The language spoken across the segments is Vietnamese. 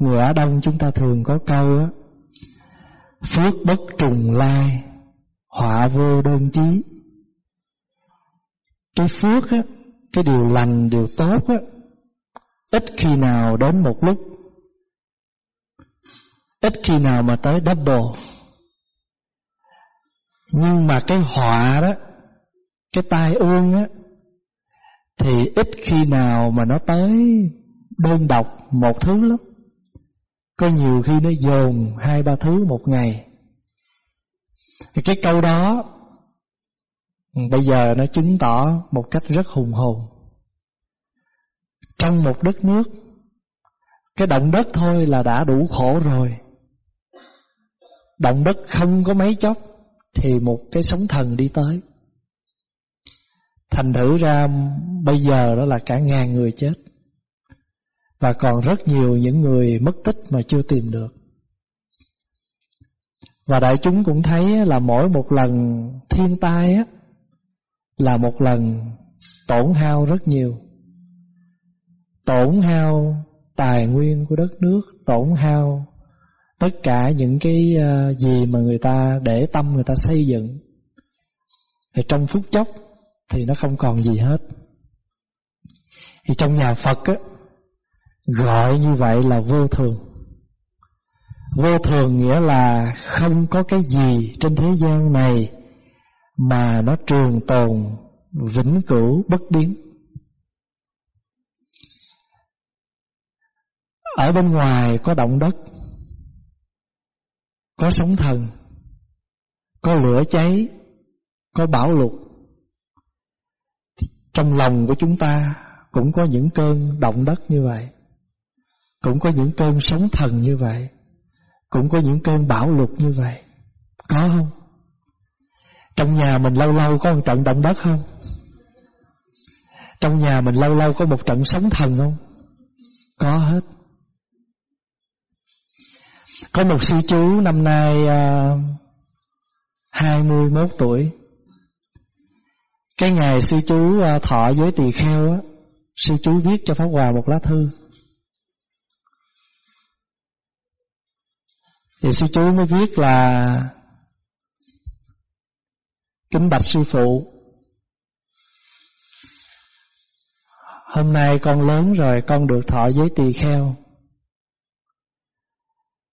Người ở Đông chúng ta thường có câu á Phước bất trùng lai Họa vô đơn chí. Cái phước á Cái điều lành, điều tốt á Ít khi nào đến một lúc. Ít khi nào mà tới double. Nhưng mà cái họa đó Cái tai ương á Thì ít khi nào mà nó tới Đơn độc một thứ lắm. Có nhiều khi nó dồn Hai ba thứ một ngày. Thì Cái câu đó, Bây giờ nó chứng tỏ Một cách rất hùng hồn. Trong một đất nước, Cái động đất thôi là đã đủ khổ rồi. Động đất không có mấy chốc Thì một cái sóng thần đi tới. Thành thử ra bây giờ đó là cả ngàn người chết. Và còn rất nhiều những người mất tích mà chưa tìm được. Và đại chúng cũng thấy là mỗi một lần thiên tai á, Là một lần tổn hao rất nhiều. Tổn hao tài nguyên của đất nước, Tổn hao tất cả những cái ờ, gì mà người ta, để tâm người ta xây dựng. Thì trong phút chốc thì nó không còn gì hết. Thì trong nhà Phật á gọi như vậy là vô thường vô thường nghĩa là không có cái gì trên thế gian này mà nó trường tồn vĩnh cửu bất biến ở bên ngoài có động đất có sóng thần, có lửa cháy, có bão lụt. Trong lòng của chúng ta cũng có những cơn động đất như vậy. Cũng có những cơn sóng thần như vậy. Cũng có những cơn bão lụt như vậy. Có không? Trong nhà mình lâu lâu có một trận động đất không? Trong nhà mình lâu lâu có một trận sóng thần không? Có hết. Có một sư chú năm nay à, uh, 21 tuổi Cái ngày sư chú uh, thọ với tỳ kheo á Sư chú viết cho Pháp Hòa một lá thư Thì sư chú mới viết là Kính bạch sư phụ. Hôm nay con lớn rồi, con được thọ giới tỳ kheo.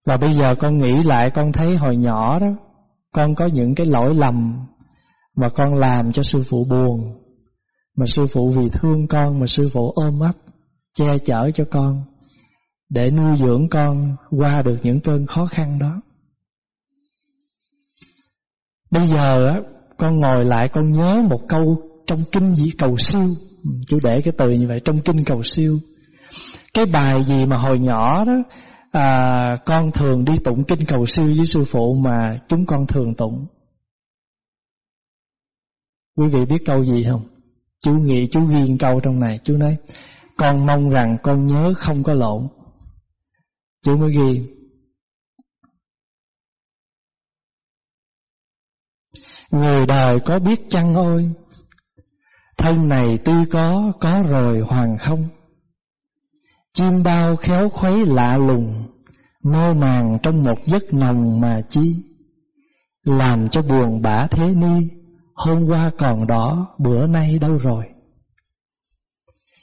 Và bây giờ con nghĩ lại, con thấy hồi nhỏ đó, Con có những cái lỗi lầm Mà con làm cho sư phụ buồn. Mà sư phụ vì thương con, Mà sư phụ ôm ấp, Che chở cho con. Để nuôi dưỡng con Qua được những cơn khó khăn đó Bây giờ á Con ngồi lại con nhớ một câu Trong kinh gì cầu siêu ừ, Chú để cái từ như vậy Trong kinh cầu siêu Cái bài gì mà hồi nhỏ đó à, con thường đi tụng kinh cầu siêu với sư phụ mà chúng con thường tụng. Quý vị biết câu gì không? Chú nghĩ chú ghi câu trong này, chú nói con mong rằng con nhớ không có lộn. Chú mới ghi. Người đời có biết chăng ôi? Thân này tuy có, có rồi hoàng không? Chim bao khéo khuấy lạ lùng Mơ màng trong một giấc nồng mà chi? Làm cho buồn bã thế ni Hôm qua còn đó Bữa nay đâu rồi?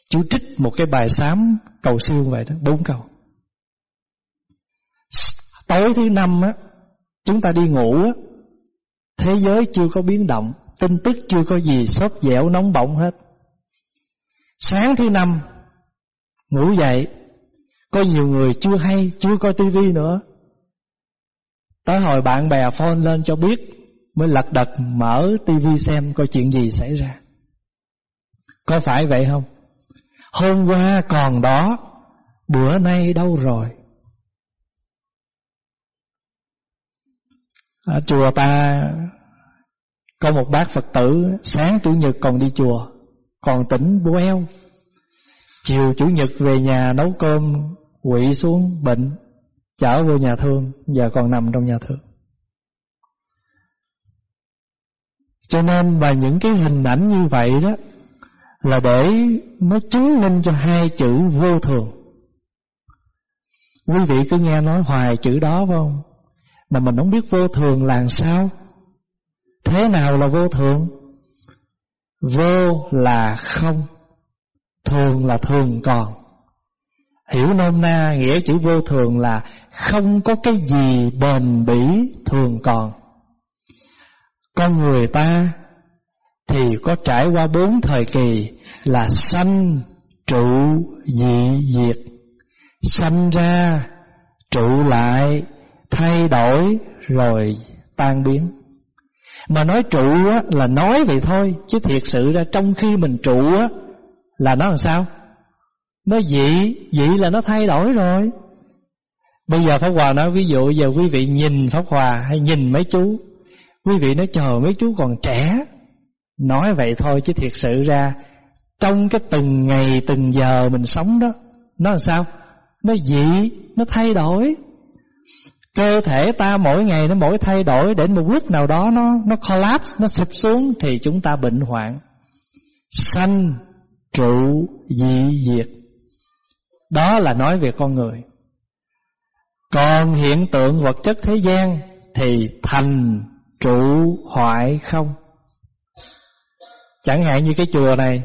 Chú trích một cái bài sám Cầu siêu vậy đó Bốn câu. Tối thứ năm á, Chúng ta đi ngủ á, Thế giới chưa có biến động, Tin tức chưa có gì sốt dẻo nóng bỏng hết. Sáng thứ năm, Ngủ dậy, Có nhiều người chưa hay, Chưa coi tivi nữa. Tới hồi bạn bè phone lên cho biết, Mới lật đật mở tivi xem Coi chuyện gì xảy ra. Có phải vậy không? Hôm qua còn đó, Bữa nay đâu rồi? Ở chùa ta Có một bác Phật tử, Sáng Chủ nhật còn đi chùa, Còn tỉnh eo. Chiều Chủ nhật về nhà nấu cơm, quỵ xuống bệnh, Chở vô nhà thương, Giờ còn nằm trong nhà thương. Cho nên và những cái hình ảnh như vậy đó Là để nó chứng minh cho hai chữ vô thường. Quý vị cứ nghe nói hoài chữ đó phải không? Mà mình không biết vô thường là sao? Thế nào là vô thường? Vô là không Thường là thường còn. Hiểu nôm na nghĩa chữ vô thường là Không có cái gì bền bỉ thường còn. Con người ta Thì có trải qua bốn thời kỳ Là sanh, trụ, dị, diệt. Sanh ra, trụ lại, thay đổi Rồi tan biến. Mà nói trụ á, là nói vậy thôi Chứ thiệt sự ra trong khi mình trụ á, Là nó làm sao? Nó dị Dị là nó thay đổi rồi. Bây giờ Pháp Hòa nói ví dụ Giờ quý vị nhìn Pháp Hòa hay nhìn mấy chú Quý vị nói chờ mấy chú còn trẻ. Nói vậy thôi chứ thiệt sự ra Trong cái từng ngày từng giờ mình sống đó Nó làm sao? Nó dị Nó thay đổi. Cơ thể ta mỗi ngày nó mỗi thay đổi, Đến một lúc nào đó nó nó collapse, Nó sụp xuống, thì chúng ta bệnh hoạn. Sanh, trụ, dị diệt. Đó là nói về con người. Còn hiện tượng vật chất thế gian Thì thành, trụ, hoại không? Chẳng hạn như cái chùa này.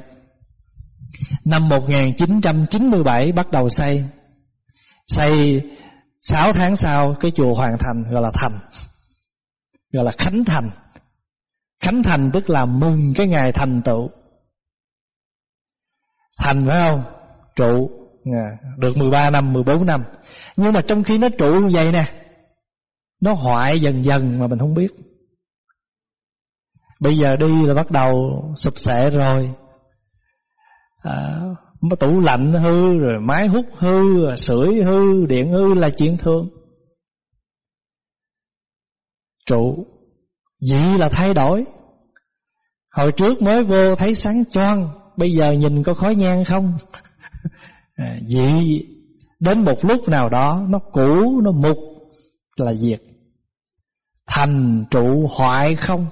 Năm 1997 bắt đầu xây. Xây 6 tháng sau cái chùa hoàn thành gọi là thành. Gọi là khánh thành. Khánh thành tức là mừng cái ngày thành tựu. Thành phải không? Trụ à, được 13 năm 14 năm. Nhưng mà trong khi nó trụ như vậy nè nó hoại dần dần mà mình không biết. Bây giờ đi là bắt đầu sụp sệ rồi. À, tủ lạnh hư, rồi máy hút hư, rồi sưởi hư, điện hư là chuyện thường. Trụ dị là thay đổi. Hồi trước mới vô thấy sáng choang, bây giờ nhìn có khói nhang không? À, dị đến một lúc nào đó, nó cũ, nó mục là diệt. Thành trụ hoại không?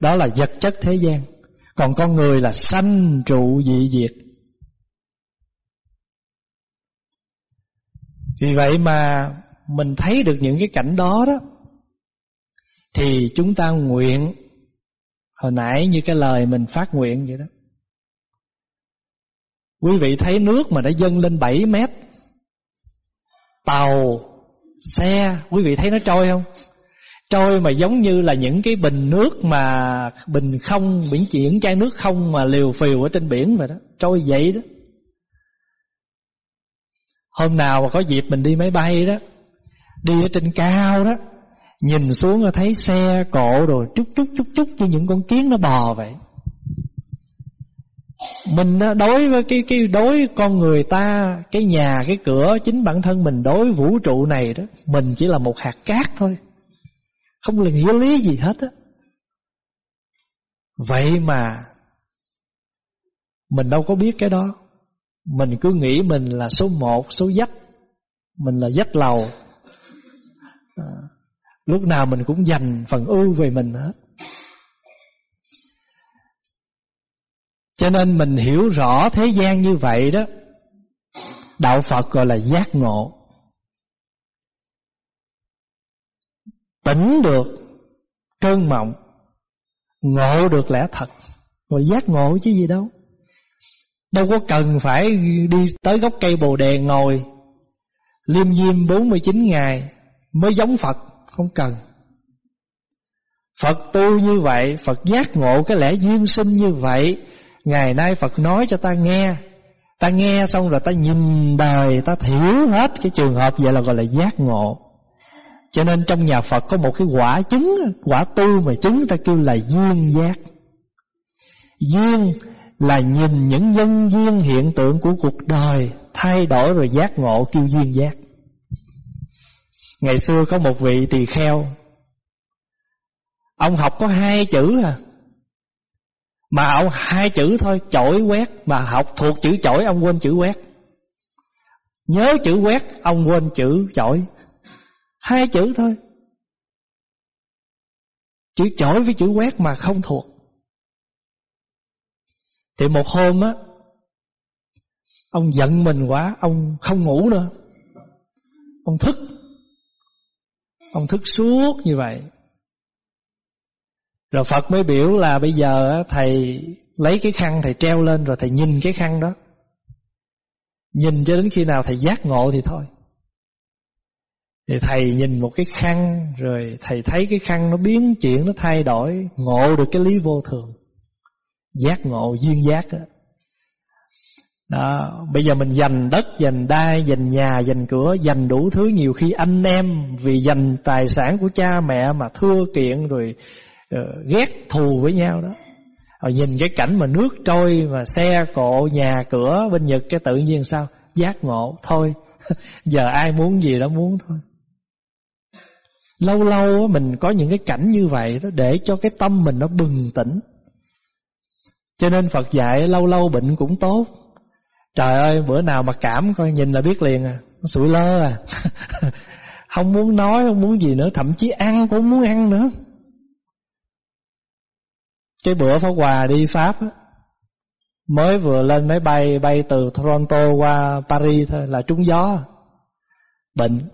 Đó là vật chất thế gian. Còn con người là sanh trụ dị diệt. Vì vậy mà mình thấy được những cái cảnh đó đó, thì chúng ta nguyện, hồi nãy như cái lời mình phát nguyện vậy đó. Quý vị thấy nước mà đã dâng lên 7 mét, Tàu, Xe, Quý vị thấy nó trôi không? Trôi mà giống như là những cái bình nước mà, Bình không, Biển chuyển chai nước không mà liều phiều ở trên biển vậy đó, Trôi vậy đó. Hôm nào mà có dịp mình đi máy bay đó, Đi ở trên cao đó, Nhìn xuống thấy xe cộ rồi, Chút chút chút chút như những con kiến nó bò vậy. Mình đối với cái cái, đối con người ta, cái nhà, cái cửa, chính bản thân mình đối vũ trụ này đó, mình chỉ là một hạt cát thôi. Không là nghĩa lý gì hết á. Vậy mà mình đâu có biết cái đó mình cứ nghĩ mình là số một số dách mình là dách lầu. À, lúc nào mình cũng dành phần ưu về mình hết. Cho nên mình hiểu rõ thế gian như vậy đó Đạo Phật gọi là giác ngộ. Tỉnh được cơn mộng Ngộ được lẽ thật. Rồi giác ngộ chứ gì đâu. Đâu có cần phải đi tới gốc cây bồ đề ngồi. Liêm diêm 49 ngày Mới giống Phật, Không cần. Phật tu như vậy, Phật giác ngộ cái lẽ duyên sinh như vậy, Ngày nay Phật nói cho ta nghe. Ta nghe xong rồi ta nhìn đời Ta hiểu hết cái trường hợp vậy là gọi là giác ngộ. Cho nên trong nhà Phật có một cái quả chứng, Quả tu mà chứng ta kêu là duyên giác. Duyên là nhìn những nhân duyên hiện tượng của cuộc đời Thay đổi rồi giác ngộ kêu duyên giác. Ngày xưa có một vị tỳ kheo, Ông học có hai chữ à mà ông hai chữ thôi, chổi quét, Mà học thuộc chữ chổi, ông quên chữ quét. Nhớ chữ quét, Ông quên chữ chổi. Hai chữ thôi. Chữ chổi với chữ quét mà không thuộc. Thì một hôm á, Ông giận mình quá, Ông không ngủ nữa. Ông thức. Ông thức suốt như vậy. Rồi Phật mới biểu là bây giờ thầy lấy cái khăn thầy treo lên rồi thầy nhìn cái khăn đó. Nhìn cho đến khi nào thầy giác ngộ thì thôi. Thì thầy nhìn một cái khăn, Rồi thầy thấy cái khăn nó biến chuyển, Nó thay đổi, Ngộ được cái lý vô thường. Giác ngộ duyên giác đó. đó Bây giờ mình dành đất Dành đai, dành nhà, dành cửa Dành đủ thứ nhiều khi anh em Vì dành tài sản của cha mẹ Mà thưa kiện rồi uh, Ghét thù với nhau đó. Rồi nhìn cái cảnh mà nước trôi Mà xe cộ nhà cửa bên Nhật Cái tự nhiên sao? Giác ngộ thôi Giờ ai muốn gì đó muốn thôi. Lâu lâu mình có những cái cảnh như vậy đó Để cho cái tâm mình nó bừng tỉnh. Cho nên Phật dạy lâu lâu bệnh cũng tốt. Trời ơi, bữa nào mà cảm coi, nhìn là biết liền à. Sủi lơ à. Không muốn nói, không muốn gì nữa, Thậm chí ăn cũng muốn ăn nữa. Cái bữa Pháp Hòa đi Pháp Mới vừa lên máy bay Bay từ Toronto qua Paris thôi, Là trúng gió. Bệnh.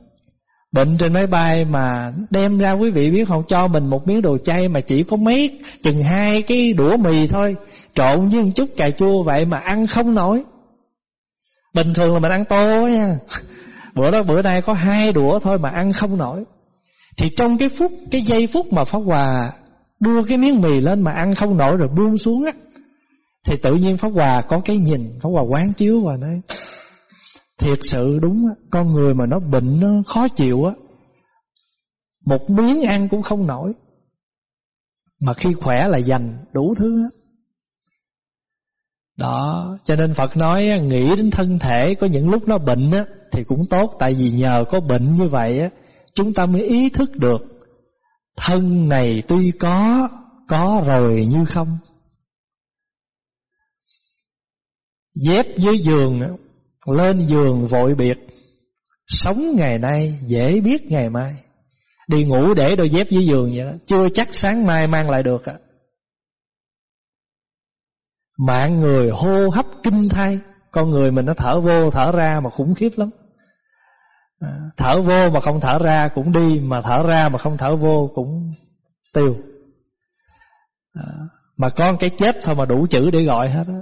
Bệnh trên máy bay mà đem ra quý vị biết không, Cho mình một miếng đồ chay mà chỉ có mấy, Chừng hai cái đũa mì thôi Trộn với một chút cà chua vậy mà ăn không nổi. Bình thường là mình ăn tô nha Bữa đó, bữa nay có hai đũa thôi mà ăn không nổi. Thì trong cái phút, Cái giây phút mà Pháp Hòa Đưa cái miếng mì lên mà ăn không nổi rồi buông xuống á, Thì tự nhiên Pháp Hòa có cái nhìn, Pháp Hòa quán chiếu và nói, Thiệt sự đúng á, Con người mà nó bệnh nó khó chịu á, Một miếng ăn cũng không nổi. Mà khi khỏe là dành đủ thứ hết đó, Cho nên Phật nói Nghĩ đến thân thể, Có những lúc nó bệnh á, Thì cũng tốt. Tại vì nhờ có bệnh như vậy á, Chúng ta mới ý thức được Thân này tuy có Có rồi như không. Dép dưới giường Lên giường vội biệt. Sống ngày nay, dễ biết ngày mai. Đi ngủ để đôi dép dưới giường vậy đó. Chưa chắc sáng mai mang lại được ạ Mạng người hô hấp kinh thai Con người mình nó thở vô thở ra mà khủng khiếp lắm. À, thở vô mà không thở ra cũng đi Mà thở ra mà không thở vô cũng tiêu. À, Mà con cái chết thôi mà đủ chữ để gọi hết á.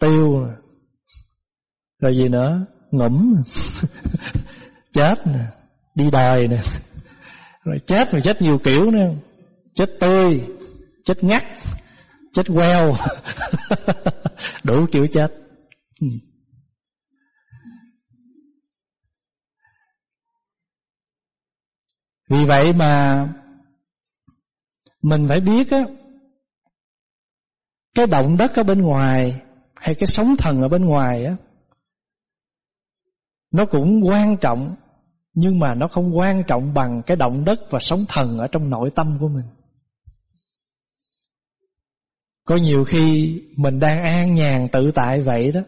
Tiêu Rồi gì nữa? Ngủm Chết nè. Đi đời nè. Rồi chết mà chết nhiều kiểu nữa. Chết tươi Chết ngắt. Chết queo Đủ kiểu chết. Ừ. Vì vậy mà mình phải biết á, cái động đất ở bên ngoài hay cái sóng thần ở bên ngoài á, nó cũng quan trọng, nhưng mà nó không quan trọng bằng cái động đất và sóng thần ở trong nội tâm của mình. Có nhiều khi mình đang an nhàn, tự tại vậy đó.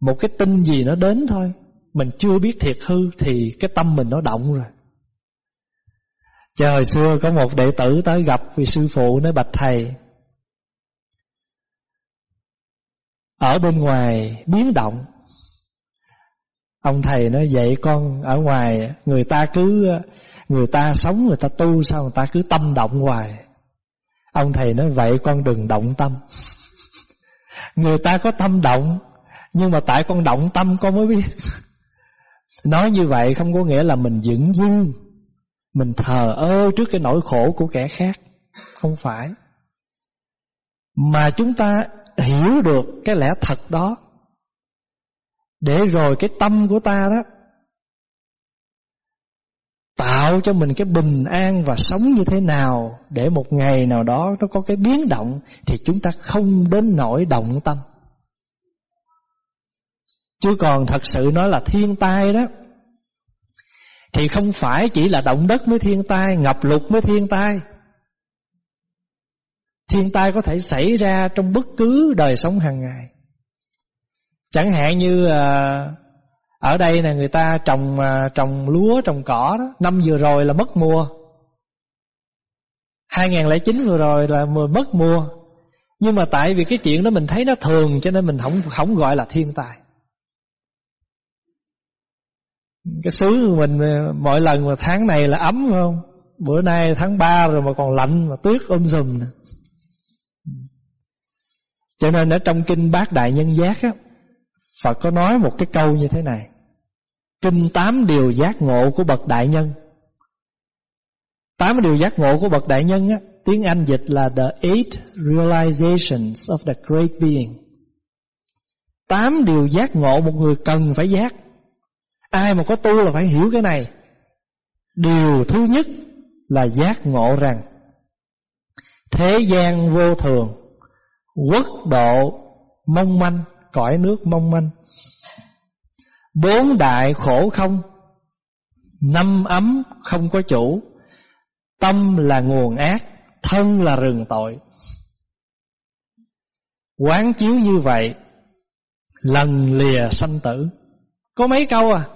Một cái tin gì nó đến thôi. Mình chưa biết thiệt hư Thì cái tâm mình nó động rồi. Chờ hồi xưa có một đệ tử tới gặp vị sư phụ nói, bạch thầy, Ở bên ngoài biến động. Ông thầy nói, vậy con ở ngoài, Người ta cứ, Người ta sống, người ta tu sao, người ta cứ tâm động hoài. Ông thầy nói, vậy con đừng động tâm. Người ta có tâm động, Nhưng mà tại con động tâm con mới biết. Nói như vậy không có nghĩa là mình dững dưng mình thờ ơ trước cái nỗi khổ của kẻ khác. Không phải. Mà chúng ta hiểu được cái lẽ thật đó. Để rồi cái tâm của ta đó Tạo cho mình cái bình an và sống như thế nào Để một ngày nào đó nó có cái biến động Thì chúng ta không đến nỗi động tâm. Chứ còn thật sự nói là thiên tai đó thì không phải chỉ là động đất mới thiên tai Ngập lụt mới thiên tai. Thiên tai có thể xảy ra trong bất cứ đời sống hàng ngày. Chẳng hạn như uh, ở đây là người ta trồng à, trồng lúa, trồng cỏ đó. Năm vừa rồi là mất mùa. 2009 vừa rồi là mất mùa. Nhưng mà tại vì cái chuyện đó mình thấy nó thường Cho nên mình không không gọi là thiên tai cái xứ mình à, mỗi lần mà tháng này là ấm không? Bữa nay tháng 3 rồi mà còn lạnh mà tuyết ôm sùm nè. Cho nên ở trong kinh bát đại nhân giác á Phật có nói một cái câu như thế này. Kinh tám điều giác ngộ của bậc đại nhân. Tám điều giác ngộ của bậc đại nhân á, Tiếng Anh dịch là The Eight Realizations of the Great Being. Tám điều giác ngộ một người cần phải giác. Ai mà có tu là phải hiểu cái này. Điều thứ nhất là giác ngộ rằng, Thế gian vô thường, Quốc độ mong manh Cõi nước mong manh. Bốn đại khổ không, Năm ấm không có chủ. Tâm là nguồn ác, Thân là rừng tội. Quán chiếu như vậy, Lần lìa sanh tử. Có mấy câu à?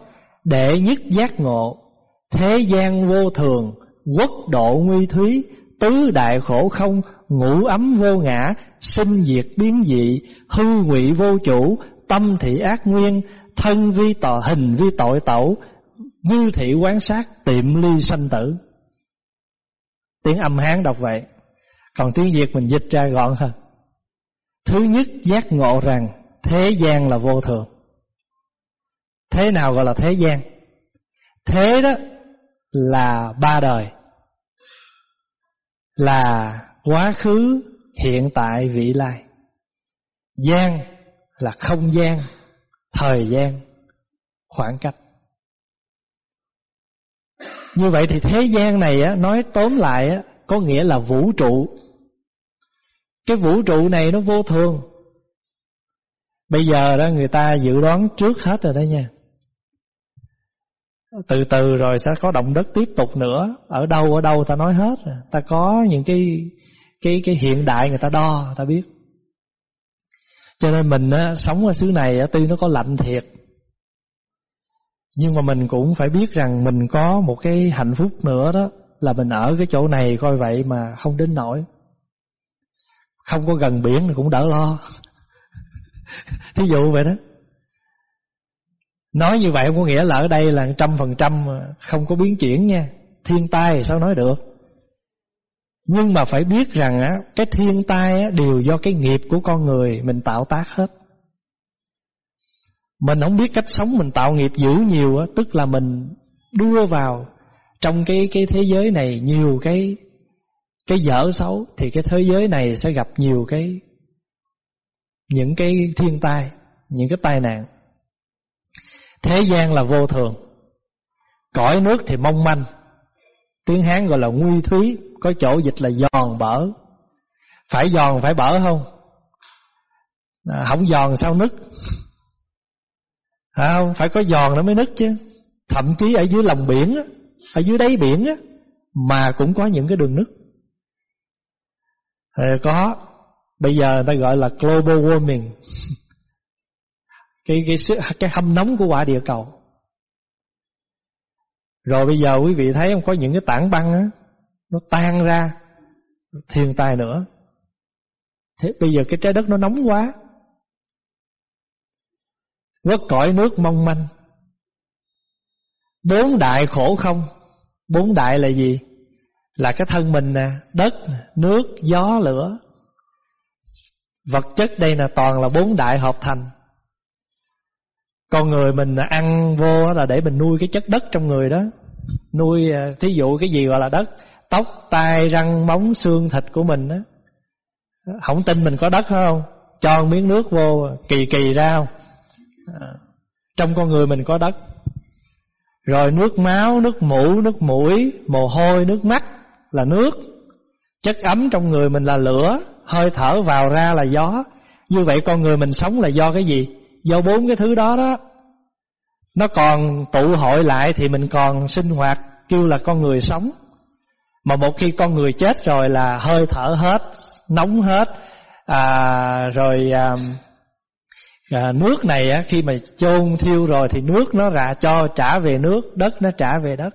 Đệ nhất giác ngộ, Thế gian vô thường, Quốc độ nguy thúy, Tứ đại khổ không Ngũ ấm vô ngã, Sinh diệt biến dị, Hư ngụy vô chủ, Tâm thị ác nguyên, Thân vi tò hình vi tội tẩu Như thị quán sát, tiệm ly sanh tử. Tiếng âm Hán đọc vậy. Còn tiếng Việt mình dịch ra gọn hơn. Thứ nhất giác ngộ rằng Thế gian là vô thường. Thế nào gọi là thế gian? Thế đó là ba đời. Là quá khứ, hiện tại, vị lai. Gian là không gian, thời gian, khoảng cách. Như vậy thì thế gian này á, nói tóm lại á, có nghĩa là vũ trụ. Cái vũ trụ này nó vô thường. Bây giờ đó người ta dự đoán trước hết rồi đó nha từ từ rồi sẽ có động đất tiếp tục nữa. Ở đâu ở đâu ta nói hết ta có những cái cái cái hiện đại người ta đo ta biết. Cho nên mình á, sống ở xứ này á, tuy nó có lạnh thiệt nhưng mà mình cũng phải biết rằng mình có một cái hạnh phúc nữa đó là mình ở cái chỗ này coi vậy mà không đến nổi không có gần biển thì cũng đỡ lo. Thí dụ vậy đó. Nói như vậy không có nghĩa là ở đây là trăm phần trăm không có biến chuyển nha. Thiên tai sao nói được? Nhưng mà phải biết rằng á cái thiên tai á, đều do cái nghiệp của con người mình tạo tác hết. Mình không biết cách sống mình tạo nghiệp dữ nhiều á Tức là mình đưa vào trong cái cái thế giới này nhiều cái cái dở xấu thì cái thế giới này sẽ gặp nhiều cái những cái thiên tai, những cái tai nạn. Thế gian là vô thường. Cõi nước thì mong manh. Tiếng Hán gọi là nguy thúy Có chỗ dịch là giòn bở. Phải giòn phải bở không? À, Không giòn sao nứt? À, không? Phải có giòn nó mới nứt chứ. Thậm chí ở dưới lòng biển á, Ở dưới đáy biển á, Mà cũng có những cái đường nứt. Thì Có. Bây giờ người ta gọi là global warming cái cái cái hâm nóng của quả địa cầu. Rồi bây giờ quý vị thấy không có những cái tảng băng á nó tan ra thiên tai nữa. Thế bây giờ cái trái đất nó nóng quá. Quất cõi nước mong manh. Bốn đại khổ không? Bốn đại là gì? Là cái thân mình nè, đất, nước, gió, lửa. Vật chất đây là toàn là bốn đại hợp thành. Con người mình ăn vô là để mình nuôi cái chất đất trong người đó. Nuôi à, thí dụ cái gì gọi là đất? Tóc, tai, răng, móng, xương, thịt của mình đó Không tin mình có đất không? Cho miếng nước vô kỳ kỳ ra không? À, Trong con người mình có đất. Rồi nước máu, nước mũ, nước mũi, mồ hôi, nước mắt là nước. Chất ấm trong người mình là lửa Hơi thở vào ra là gió. Như vậy con người mình sống là do cái gì? Do bốn cái thứ đó đó Nó còn tụ hội lại Thì mình còn sinh hoạt Kêu là con người sống. Mà một khi con người chết rồi là hơi thở hết Nóng hết à, Rồi à, à, Nước này á, khi mà chôn thiêu rồi Thì nước nó ra cho trả về nước Đất nó trả về đất.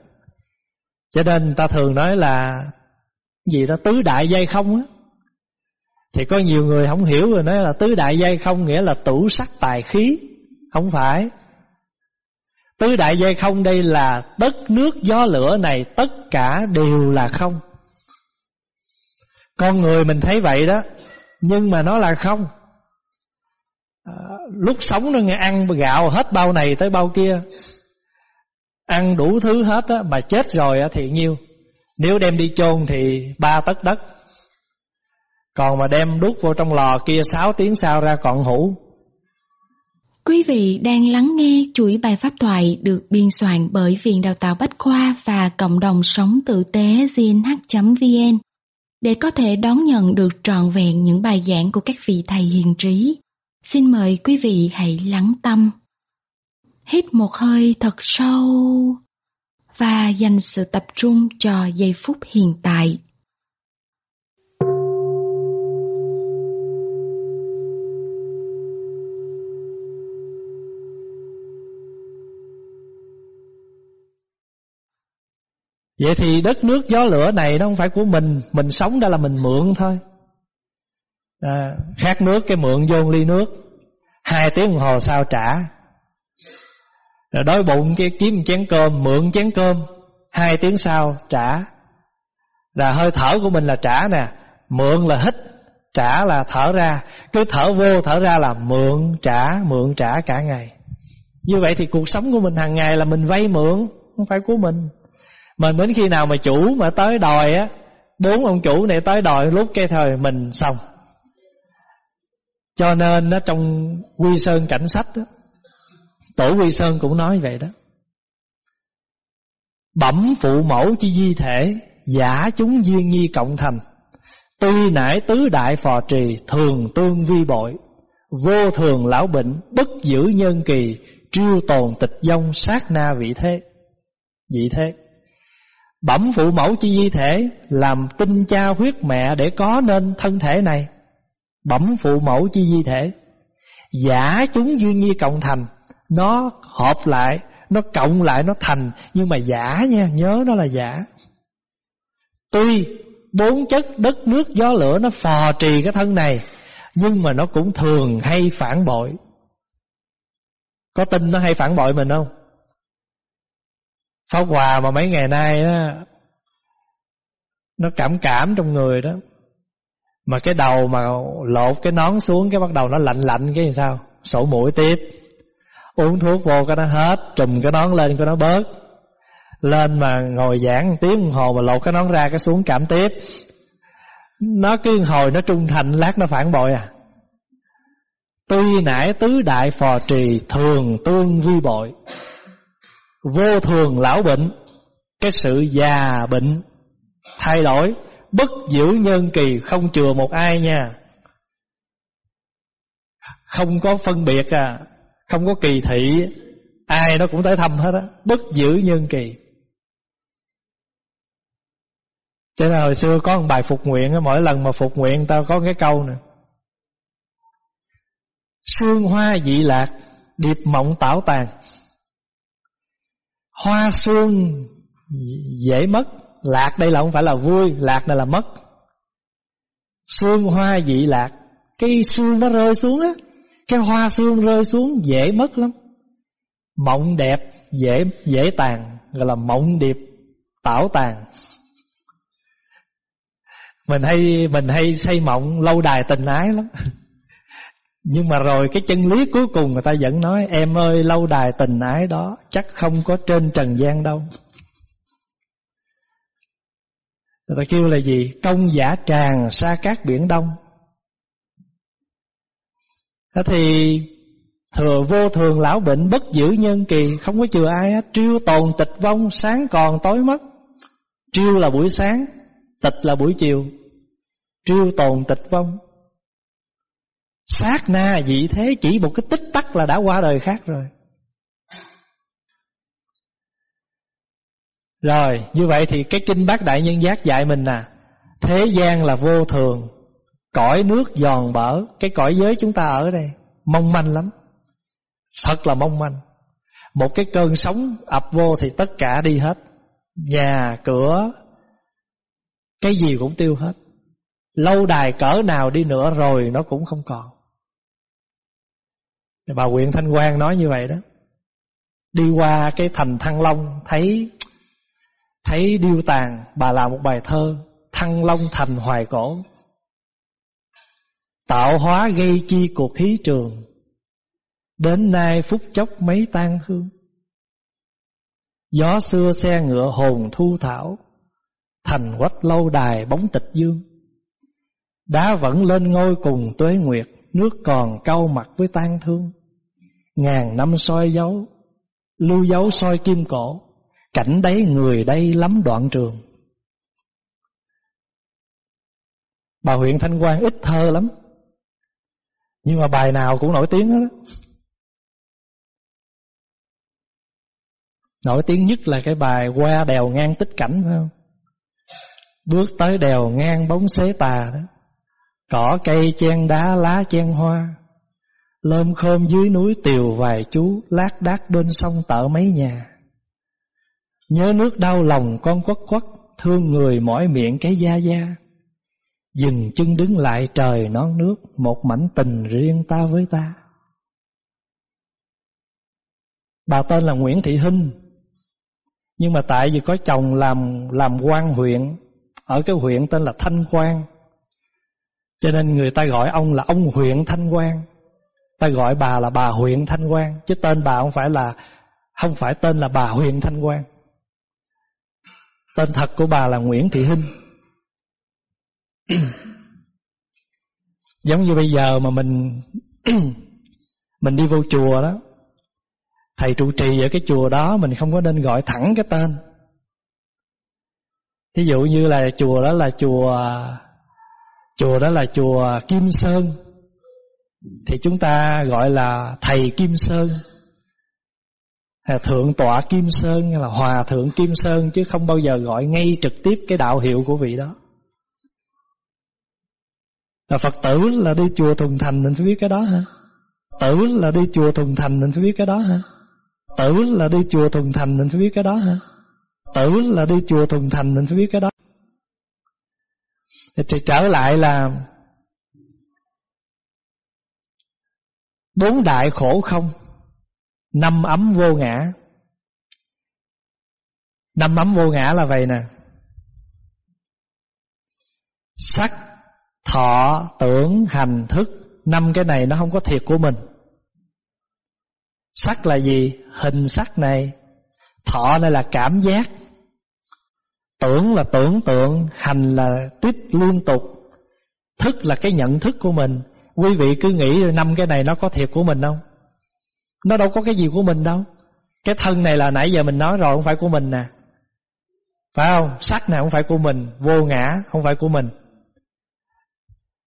Cho nên ta thường nói là Gì đó tứ đại dây không á thì có nhiều người không hiểu rồi nói là tứ đại giai không nghĩa là tủ sắc tài khí Không phải Tứ đại giai không đây là đất nước gió lửa này tất cả đều là không. Con người mình thấy vậy đó, nhưng mà nó là không. À, lúc sống nó ăn gạo hết bao này tới bao kia. Ăn đủ thứ hết á, mà chết rồi á thì nhiêu. Nếu đem đi chôn thì ba tấc đất. Còn mà đem đút vô trong lò kia 6 tiếng sau ra còn hủ Quý vị đang lắng nghe chuỗi bài pháp thoại được biên soạn bởi Viện Đào tạo Bách Khoa và Cộng đồng Sống Tử tế gnh.vn để có thể đón nhận được trọn vẹn những bài giảng của các vị thầy hiền trí. Xin mời quý vị hãy lắng tâm. Hít một hơi thật sâu và dành sự tập trung cho giây phút hiện tại. Vậy thì đất nước gió lửa này nó không phải của mình Mình sống đó là mình mượn thôi. À, Khát nước cái mượn vô ly nước Hai tiếng đồng hồ sau trả. Rồi đói bụng cái kiếm chén cơm Mượn chén cơm Hai tiếng sau trả. Là hơi thở của mình là trả nè Mượn là hít Trả là thở ra. Cứ thở vô thở ra là mượn trả Mượn trả cả ngày. Như vậy thì cuộc sống của mình hàng ngày là mình vay mượn Không phải của mình mà đến khi nào mà chủ mà tới đòi á, Bốn ông chủ này tới đòi lúc cái thời mình xong. Cho nên nó trong Quy Sơn cảnh sách đó Tổ Quy Sơn cũng nói vậy đó. Bẩm phụ mẫu chi di thể, Giả chúng duyên nhi cộng thành. Tuy nải tứ đại phò trì Thường tương vi bội, Vô thường lão bệnh Bất giữ nhân kỳ, Triêu tồn tịch dông sát na vị thế Vị thế. Bẩm phụ mẫu chi di thể, Làm tinh cha huyết mẹ để có nên thân thể này. Bẩm phụ mẫu chi di thể. Giả chúng duyên nhi cộng thành, Nó hợp lại, Nó cộng lại, nó thành, Nhưng mà giả nha, Nhớ nó là giả. Tuy bốn chất đất nước gió lửa Nó phò trì cái thân này, Nhưng mà nó cũng thường hay phản bội. Có tin nó hay phản bội mình không? Pháp Hòa mà mấy ngày nay đó Nó cảm cảm trong người đó. Mà cái đầu mà lột cái nón xuống, Cái bắt đầu nó lạnh lạnh cái gì sao? Sổ mũi tiếp. Uống thuốc vô cái nó hết, Trùm cái nón lên cái nó bớt. Lên mà ngồi giảng tiếng đồng hồ Mà lột cái nón ra cái xuống cảm tiếp. Nó cứ hồi nó trung thành, Lát nó phản bội à. Tuy nãy tứ đại phò trì Thường tương vi bội. Vô thường lão bệnh, Cái sự già bệnh Thay đổi, Bất giữ nhân kỳ không chừa một ai nha. Không có phân biệt à Không có kỳ thị, Ai nó cũng tới thăm hết á, Bất giữ nhân kỳ. Cho nên hồi xưa có một bài phục nguyện Mỗi lần mà phục nguyện tao có cái câu nè. Sương hoa dị lạc, Điệp mộng tảo tàn. Hoa xương dễ mất, Lạc đây là không phải là vui, Lạc này là mất. Xương hoa dị lạc, Cái xương nó rơi xuống á, Cái hoa xương rơi xuống dễ mất lắm. Mộng đẹp dễ dễ tàn, Gọi là mộng điệp, tảo tàn. Mình hay mình hay xây mộng lâu đài tình ái lắm nhưng mà rồi cái chân lý cuối cùng người ta vẫn nói, Em ơi, lâu đài tình ái đó, Chắc không có trên trần gian đâu. Người ta kêu là gì? Công giả tràng xa cát biển đông. Thế thì Thừa vô thường lão bệnh bất giữ nhân kỳ, Không có chừa ai hết. Triêu tồn tịch vong, sáng còn tối mất. Triêu là buổi sáng, Tịch là buổi chiều. Triêu tồn tịch vong. Sát na dị thế chỉ một cái tích tắc là đã qua đời khác rồi. Rồi như vậy thì cái kinh bát đại nhân giác dạy mình nè Thế gian là vô thường Cõi nước giòn bở Cái cõi giới chúng ta ở đây Mong manh lắm Thật là mong manh. Một cái cơn sóng ập vô thì tất cả đi hết Nhà, cửa Cái gì cũng tiêu hết. Lâu đài cỡ nào đi nữa rồi nó cũng không còn. Bà huyện Thanh Quang nói như vậy đó. Đi qua cái thành Thăng Long, Thấy Thấy điêu tàn Bà làm một bài thơ, Thăng Long thành hoài cổ. Tạo hóa gây chi cuộc hí trường, Đến nay phút chốc mấy tan hương. Gió xưa xe ngựa hồn thu thảo, Thành quách lâu đài bóng tịch dương. Đá vẫn lên ngôi cùng tuế nguyệt Nước còn cau mặt với tan thương. Ngàn năm soi dấu, Lưu dấu soi kim cổ, Cảnh đấy người đây lắm đoạn trường. Bà huyện Thanh Quang ít thơ lắm, Nhưng mà bài nào cũng nổi tiếng đó Nổi tiếng nhất là cái bài Qua đèo ngang tích cảnh, phải không? Bước tới đèo ngang bóng xế tà đó. Cỏ cây chen đá lá chen hoa, Lơm khơm dưới núi tiều vài chú Lát đác bên sông tở mấy nhà. Nhớ nước đau lòng con quất quất Thương người mỏi miệng cái da da. Dừng chân đứng lại trời non nước, Một mảnh tình riêng ta với ta. Bà tên là Nguyễn Thị Hinh, Nhưng mà tại vì có chồng làm làm quan huyện, Ở cái huyện tên là Thanh Quang cho nên người ta gọi ông là ông huyện Thanh Quang. Ta gọi bà là bà huyện Thanh Quang, Chứ tên bà không phải là, Không phải tên là bà huyện Thanh Quang. Tên thật của bà là Nguyễn Thị Hinh. Giống như bây giờ mà mình Mình đi vô chùa đó, Thầy trụ trì ở cái chùa đó, Mình không có nên gọi thẳng cái tên. Thí dụ như là chùa đó là chùa Chùa đó là chùa Kim Sơn Thì chúng ta gọi là Thầy Kim Sơn Thượng tọa Kim Sơn hay là Hòa Thượng Kim Sơn, Chứ không bao giờ gọi ngay trực tiếp cái đạo hiệu của vị đó là Phật tử là đi chùa Thùng Thành mình phải biết cái đó hả? Tử là đi chùa Thùng Thành mình phải biết cái đó hả? Tử là đi chùa Thùng Thành mình phải biết cái đó hả? Tử là đi chùa Thùng Thành mình phải biết cái đó. Thì trở lại là bốn đại khổ không, năm ấm vô ngã. Năm ấm vô ngã là vậy nè. Sắc Thọ, tưởng, hành, thức Năm cái này nó không có thiệt của mình Sắc là gì? Hình sắc này Thọ này là cảm giác Tưởng là tưởng tượng, Hành là tiếp liên tục. Thức là cái nhận thức của mình. Quý vị cứ nghĩ năm cái này nó có thiệt của mình không? Nó đâu có cái gì của mình đâu. Cái thân này là nãy giờ mình nói rồi, Không phải của mình nè. Phải không? Sắc này không phải của mình. Vô ngã không phải của mình.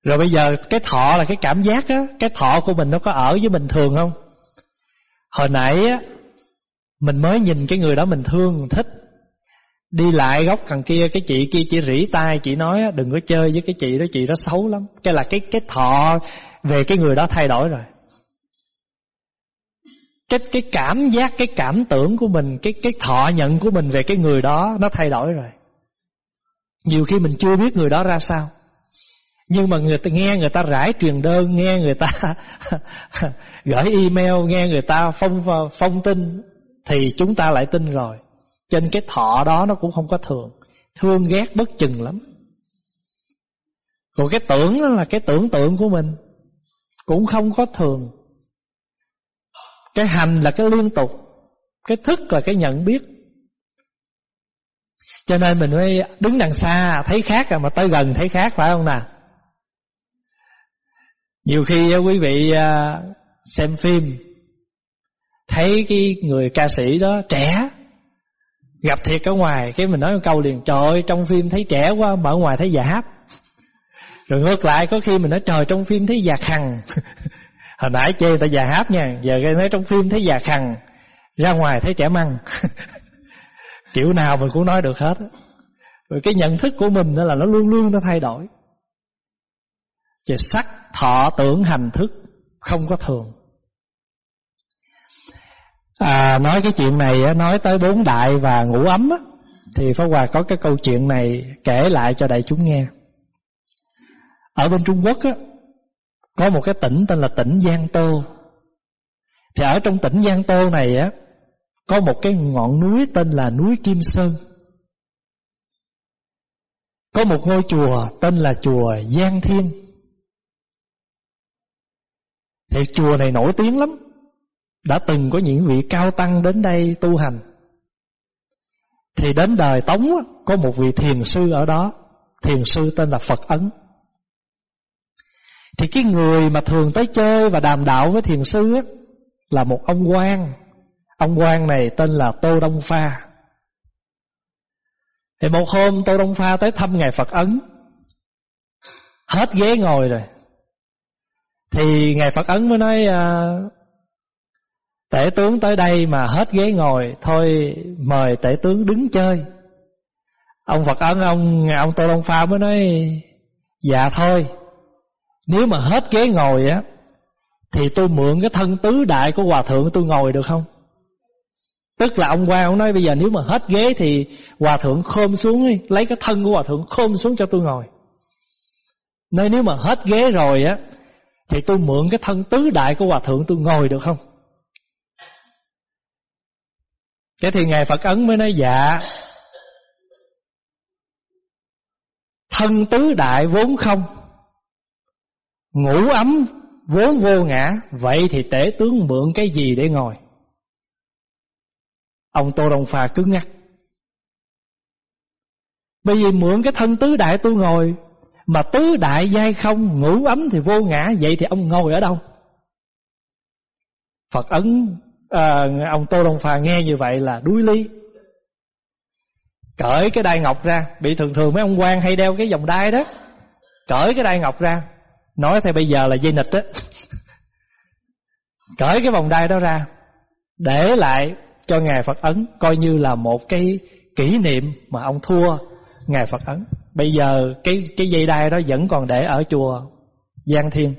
Rồi bây giờ cái thọ là cái cảm giác á, Cái thọ của mình nó có ở với mình thường không? Hồi nãy á, Mình mới nhìn cái người đó mình thương, thích. Đi lại góc thằng kia, Cái chị kia chỉ rỉ tai Chị nói đừng có chơi với cái chị đó Chị đó xấu lắm. Cái là cái cái thọ Về cái người đó thay đổi rồi. Cái cái cảm giác, cái cảm tưởng của mình, cái cái thọ nhận của mình về cái người đó, nó thay đổi rồi. Nhiều khi mình chưa biết người đó ra sao. Nhưng mà người ta, nghe người ta rải truyền đơn, nghe người ta gửi email, nghe người ta phong phong tin, thì chúng ta lại tin rồi trên cái thọ đó nó cũng không có thường. Thương ghét bất chừng lắm. Còn cái tưởng đó là cái tưởng tượng của mình. Cũng không có thường. Cái hành là cái liên tục. Cái thức là cái nhận biết. Cho nên mình mới đứng đằng xa, thấy khác rồi mà tới gần thấy khác, phải không nào? Nhiều khi quý vị à, xem phim, thấy cái người ca sĩ đó trẻ gặp thiệt ở ngoài, cái mình nói một câu liền, trời ơi, trong phim thấy trẻ quá mà ở ngoài thấy già háp. Rồi ngược lại, có khi mình nói, trời, trong phim thấy già khằng. Hồi nãy chê ta già háp nha, giờ cái nói, trong phim thấy già khằng, ra ngoài thấy trẻ măng. Kiểu nào mình cũng nói được hết rồi cái nhận thức của mình đó là nó luôn luôn nó thay đổi. Về sắc, thọ, tưởng, hành, thức không có thường à, nói cái chuyện này nói tới bốn đại và ngủ ấm thì Pháp Hòa có cái câu chuyện này kể lại cho đại chúng nghe. Ở bên Trung Quốc á, có một cái tỉnh tên là tỉnh Giang Tô. Thì ở trong tỉnh Giang Tô này á Có một cái ngọn núi tên là núi Kim Sơn. Có một ngôi chùa tên là chùa Giang Thiên. Thì chùa này nổi tiếng lắm. Đã từng có những vị cao tăng đến đây tu hành. Thì đến đời Tống Có một vị thiền sư ở đó. Thiền sư tên là Phật Ấn. Thì cái người mà thường tới chơi Và đàm đạo với thiền sư á, Là một ông quan. Ông quan này tên là Tô Đông Pha. Thì một hôm Tô Đông Pha tới thăm Ngài Phật Ấn. Hết ghế ngồi rồi. Thì Ngài Phật Ấn mới nói à, Tể tướng tới đây mà hết ghế ngồi Thôi mời tể tướng đứng chơi Ông Phật Ấn Ông ông Tô Long Pha mới nói Dạ thôi Nếu mà hết ghế ngồi á Thì tôi mượn cái thân tứ đại của Hòa Thượng tôi ngồi được không Tức là ông quan ông nói bây giờ nếu mà hết ghế thì hòa thượng khom xuống đi, lấy cái thân của hòa thượng khom xuống cho tôi ngồi. Nên nếu mà hết ghế rồi á thì tôi mượn cái thân tứ đại của hòa thượng tôi ngồi được không? Thế thì ngài Phật ấn mới nói dạ. Thân tứ đại vốn không, ngủ ấm vốn vô ngã, vậy thì tể tướng mượn cái gì để ngồi? Ông Tô Đông Phà cứng ngắc Bởi vì mượn cái thân tứ đại tôi ngồi Mà tứ đại dai không Ngủ ấm thì vô ngã Vậy thì ông ngồi ở đâu Phật ấn à, Ông Tô Đông Phà nghe như vậy là đuối ly Cởi cái đai ngọc ra Bị thường thường mấy ông quan hay đeo cái vòng đai đó Cởi cái đai ngọc ra Nói theo bây giờ là dây nịch á Cởi cái vòng đai đó ra Để lại cho Ngài Phật Ấn coi như là một cái kỷ niệm mà ông thua Ngài Phật Ấn. Bây giờ cái cái dây đai đó vẫn còn để ở chùa Giang Thiên.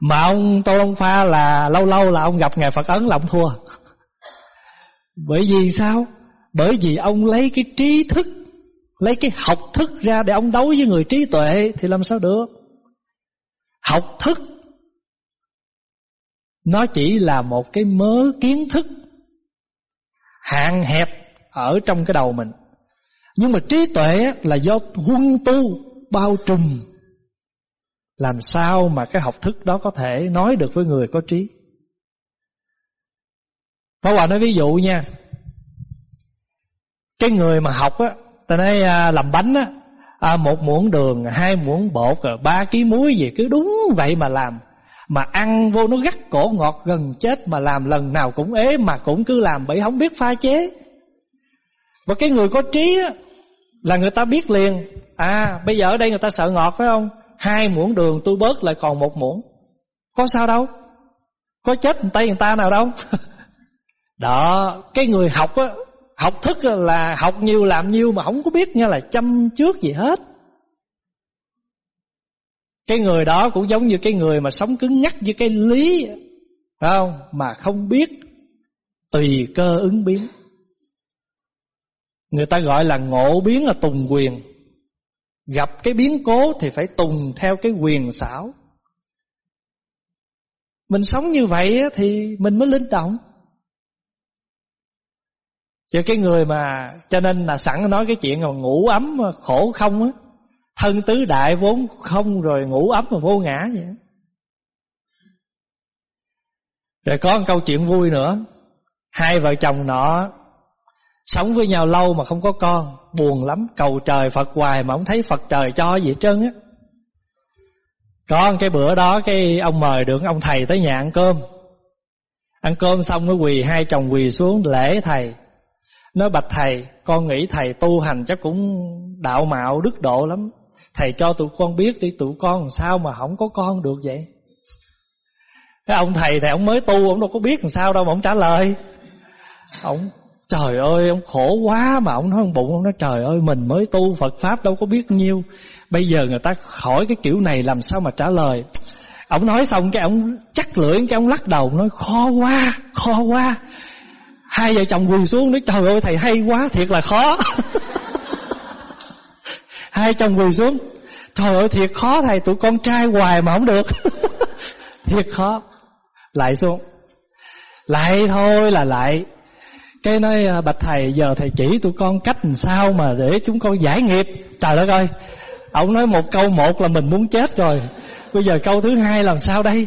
Mà ông Tô Long Pha là lâu lâu là ông gặp Ngài Phật Ấn là ông thua. Bởi vì sao? Bởi vì ông lấy cái trí thức, lấy cái học thức ra để ông đấu với người trí tuệ thì làm sao được? Học thức nó chỉ là một cái mớ kiến thức hạn hẹp ở trong cái đầu mình. Nhưng mà trí tuệ là do huân tu bao trùm. Làm sao mà cái học thức đó có thể nói được với người có trí? Pháp Hòa nói ví dụ nha. Cái người mà học á, ta nói à, làm bánh á, à, một muỗng đường, hai muỗng bột, rồi ba ký muối gì cứ đúng vậy mà làm. Mà ăn vô nó gắt cổ ngọt gần chết Mà làm lần nào cũng ế Mà cũng cứ làm bởi không biết pha chế Và cái người có trí á, Là người ta biết liền À bây giờ ở đây người ta sợ ngọt phải không Hai muỗng đường tôi bớt lại còn một muỗng. Có sao đâu. Có chết tay người ta nào đâu. Đó, Cái người học á, Học thức là học nhiều làm nhiều Mà không có biết nha, là chăm trước gì hết. Cái người đó cũng giống như cái người mà sống cứng nhắc với cái lý, Phải không? Mà không biết Tùy cơ ứng biến. Người ta gọi là ngộ biến là tùng quyền. Gặp cái biến cố thì phải tùng theo cái quyền xảo Mình sống như vậy thì mình mới linh động Chứ cái người mà, Cho nên là sẵn nói cái chuyện mà ngủ ấm mà khổ không á, Thân tứ đại vốn không rồi ngủ ấm mà vô ngã vậy. Rồi có một câu chuyện vui nữa. Hai vợ chồng nọ sống với nhau lâu mà không có con, buồn lắm, cầu trời Phật hoài mà không thấy Phật trời cho gì hết trơn á. Có cái bữa đó cái ông mời được ông thầy tới nhà ăn cơm. Ăn cơm xong mới quỳ hai chồng quỳ xuống lễ thầy. Nói bạch thầy, con nghĩ thầy tu hành chắc cũng đạo mạo đức độ lắm. Thầy cho tụi con biết đi tụi con sao mà không có con được vậy Cái ông thầy này ông mới tu Ông đâu có biết làm sao đâu mà ông trả lời Ông Trời ơi, ông khổ quá mà ông nói ông bụng, Ông nói, trời ơi, mình mới tu Phật Pháp đâu có biết nhiêu. Bây giờ người ta khỏi cái kiểu này làm sao mà trả lời? Ông nói xong cái ông chắc lưỡi, cái ông lắc đầu Nói, khó quá khó quá. Hai vợ chồng quỳ xuống, nói, trời ơi, thầy hay quá, thiệt là khó. Hai chồng quỳ xuống, Trời ơi, thiệt khó, thầy, Tụi con trai hoài mà không được. Thiệt khó. Lại xuống. Lại thôi là lại. Cái nói à, bạch thầy, giờ thầy chỉ tụi con cách làm sao mà để chúng con giải nghiệp? Trời đất ơi, Ông nói một câu một là mình muốn chết rồi. Bây giờ câu thứ hai làm sao đây?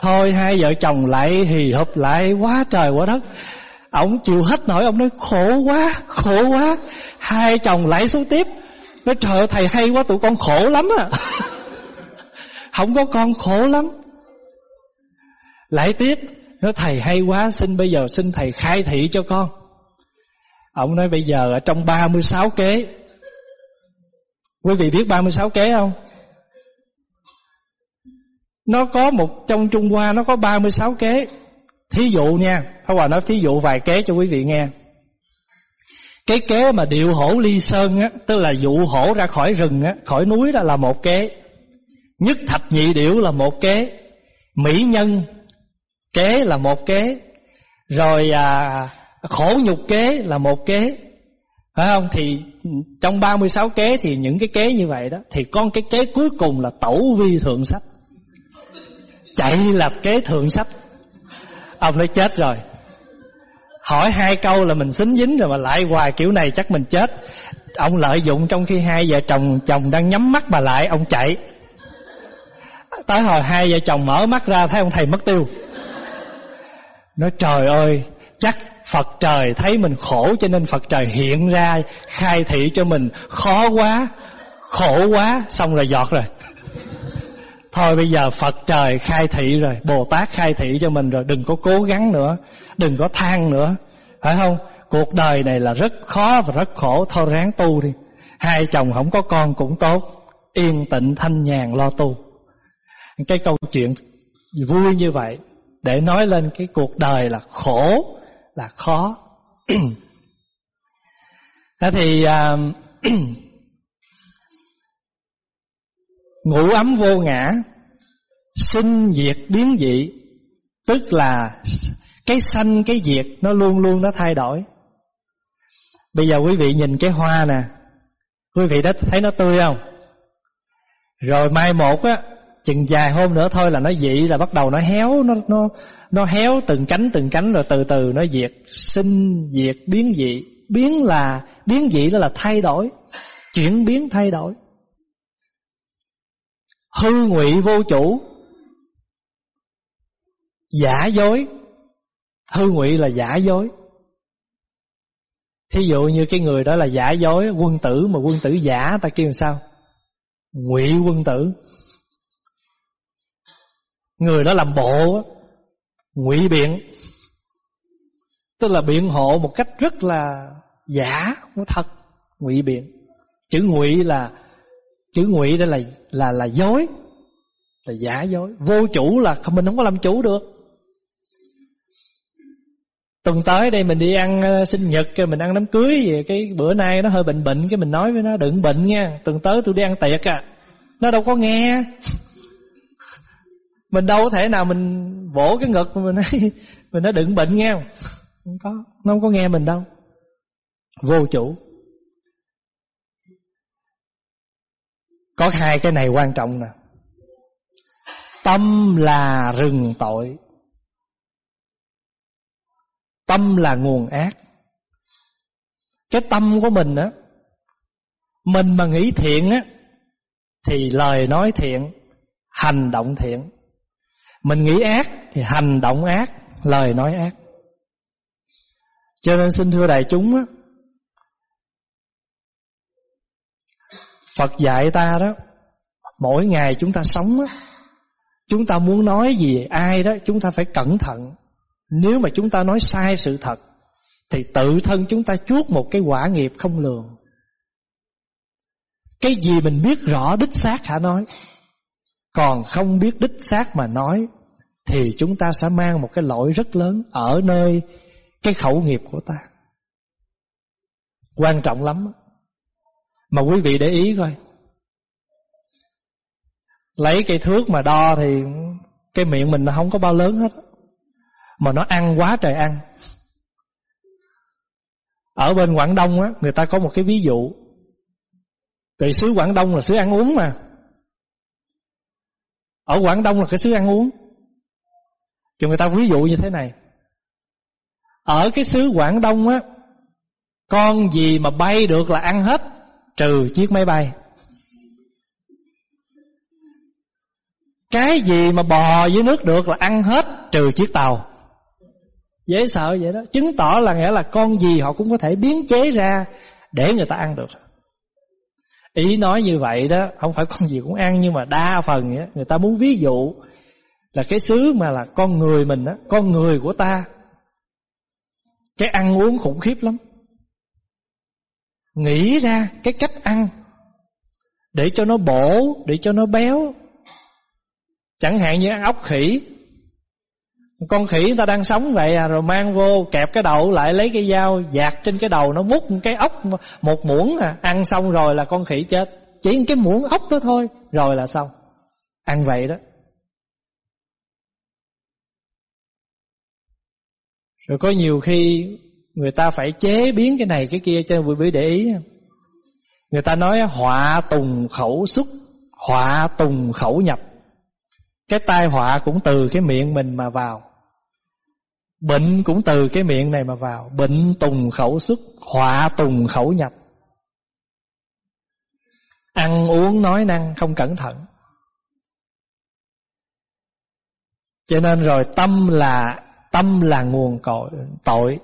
Thôi, hai vợ chồng lại hì hụp lại, quá trời quá đất. Ông chịu hết nổi, Ông nói, khổ quá khổ quá. Hai chồng lại xuống tiếp, Nói, trời ơi, thầy hay quá, tụi con khổ lắm à Không có con khổ lắm. Lại tiếp Nói, thầy hay quá, xin bây giờ xin thầy khai thị cho con. Ông nói, bây giờ ở trong 36 kế. Quý vị biết 36 kế không? Nó có một, trong Trung Hoa nó có 36 kế. Thí dụ nha, Pháp Hòa nói thí dụ vài kế cho quý vị nghe. Cái kế mà điệu hổ ly sơn á, Tức là dụ hổ ra khỏi rừng á, Khỏi núi đó là một kế. Nhất thập nhị điệu là một kế. Mỹ nhân kế là một kế. Rồi à, khổ nhục kế là một kế. Phải không? Thì trong 36 kế thì những cái kế như vậy đó Thì con cái kế cuối cùng là tẩu vi thượng sách Chạy là kế thượng sách Ông nói chết rồi. Hỏi hai câu là mình xính dính rồi mà lại hoài kiểu này chắc mình chết. Ông lợi dụng trong khi hai vợ chồng chồng đang nhắm mắt mà lại ông chạy. Tới hồi hai vợ chồng mở mắt ra thấy ông thầy mất tiêu. Nói, trời ơi, Chắc Phật trời thấy mình khổ Cho nên Phật trời hiện ra, Khai thị cho mình. Khó quá, Khổ quá. Xong rồi giọt rồi. Thôi bây giờ Phật trời khai thị rồi, Bồ Tát khai thị cho mình rồi, Đừng có cố gắng nữa, Đừng có than nữa. Phải không? Cuộc đời này là rất khó và rất khổ. Thôi ráng tu đi. Hai chồng không có con cũng tốt. Yên tịnh thanh nhàn lo tu. Cái câu chuyện vui như vậy để nói lên cái cuộc đời là khổ Là khó. Thế thì à, Ngũ ấm vô ngã Sinh diệt biến dị Tức là Cái sanh cái diệt Nó luôn luôn nó thay đổi. Bây giờ quý vị nhìn cái hoa nè Quý vị đã thấy nó tươi không? Rồi mai một á Chừng vài hôm nữa thôi là nó dị, Là bắt đầu nó héo, Nó nó nó héo từng cánh từng cánh Rồi từ từ nó diệt, Sinh, diệt, biến dị. Biến là, Biến dị đó là thay đổi, Chuyển biến thay đổi. Hư ngụy vô chủ, giả dối. Hư ngụy là giả dối. Thí dụ như cái người đó là giả dối, quân tử mà quân tử giả, ta kêu làm sao? Ngụy quân tử người đó làm bộ ngụy biện. Tức là biện hộ một cách rất là giả không thật, ngụy biện. Chữ ngụy là, chữ ngụy đây là là là dối, là giả dối. Vô chủ là mình không có làm chủ được. Tuần tới đây mình đi ăn ờ, sinh nhật mình ăn đám cưới gì cái bữa nay nó hơi bệnh bệnh, cái mình nói với nó, đừng bệnh nha, tuần tới tôi đi ăn tiệc à. Nó đâu có nghe mình đâu có thể nào mình vỗ cái ngực mình nói mình nói đựng bệnh nghe không có, nó không có nghe mình đâu. Vô chủ. Có hai cái này quan trọng nè. Tâm là rừng tội. Tâm là nguồn ác. Cái tâm của mình á, Mình mà nghĩ thiện á, Thì lời nói thiện, Hành động thiện. Mình nghĩ ác Thì hành động ác, Lời nói ác. Cho nên xin thưa đại chúng á, Phật dạy ta đó, Mỗi ngày chúng ta sống á, Chúng ta muốn nói gì ai đó Chúng ta phải cẩn thận. Nếu mà chúng ta nói sai sự thật, Thì tự thân chúng ta chuốt một cái quả nghiệp không lường. Cái gì mình biết rõ đích xác hả nói, Còn không biết đích xác mà nói thì chúng ta sẽ mang một cái lỗi rất lớn Ở nơi cái khẩu nghiệp của ta. Quan trọng lắm. Mà quý vị để ý coi. Lấy cây thước mà đo thì Cái miệng mình nó không có bao lớn hết. Mà nó ăn quá trời ăn. Ở bên Quảng Đông á, Người ta có một cái ví dụ. Tại xứ Quảng Đông là xứ ăn uống mà. Ở Quảng Đông là cái xứ ăn uống. Cho người ta ví dụ như thế này. Ở cái xứ Quảng Đông á Con gì mà bay được là ăn hết Trừ chiếc máy bay. Cái gì mà bò dưới nước được là ăn hết Trừ chiếc tàu. Dễ sợ vậy đó. Chứng tỏ là nghĩa là con gì họ cũng có thể biến chế ra Để người ta ăn được. Ý nói như vậy đó Không phải con gì cũng ăn Nhưng mà đa phần đó, người ta muốn ví dụ là cái xứ mà là con người mình á, Con người của ta. Cái ăn uống khủng khiếp lắm. Nghĩ ra cái cách ăn Để cho nó bổ Để cho nó béo. Chẳng hạn như ăn ốc khỉ. Con khỉ người ta đang sống vậy à Rồi mang vô kẹp cái đầu lại Lấy cái dao dạt trên cái đầu Nó múc cái ốc một muỗng à. Ăn xong rồi là con khỉ chết. Chỉ cái muỗng ốc đó thôi Rồi là xong. Ăn vậy đó. Rồi có nhiều khi Người ta phải chế biến cái này cái kia Cho nên quý vị để ý Người ta nói họa tùng khẩu xuất Họa tùng khẩu nhập. Cái tai họa cũng từ cái miệng mình mà vào. Bệnh cũng từ cái miệng này mà vào. Bệnh tùng khẩu xuất Họa tùng khẩu nhập. Ăn uống nói năng không cẩn thận. Cho nên rồi tâm là Tâm là nguồn cội, tội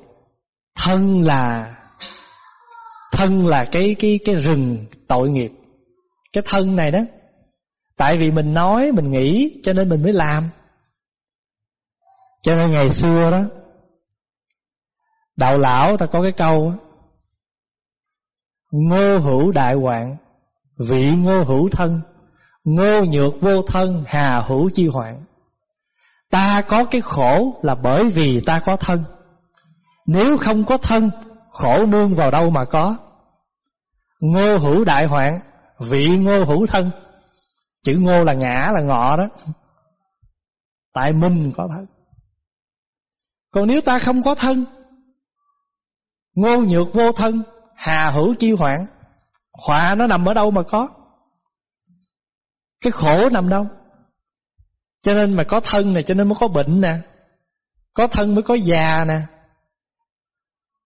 Thân là Thân là cái cái cái rừng tội nghiệp Cái thân này đó Tại vì mình nói, mình nghĩ cho nên mình mới làm. Cho nên ngày xưa đó, đạo lão ta có cái câu Ngô hữu đại hoạn, vị ngô hữu thân, ngô nhược vô thân, hà hữu chi hoạn. Ta có cái khổ là bởi vì ta có thân. Nếu không có thân, khổ nương vào đâu mà có. Ngô hữu đại hoạn, vị ngô hữu thân, Chữ ngô là ngã là ngọ đó. Tại mình có thân. Còn nếu ta không có thân Ngô nhược vô thân Hà hữu chi hoạn Họa nó nằm ở đâu mà có? Cái khổ nằm đâu? Cho nên mà có thân này Cho nên mới có bệnh nè Có thân mới có già nè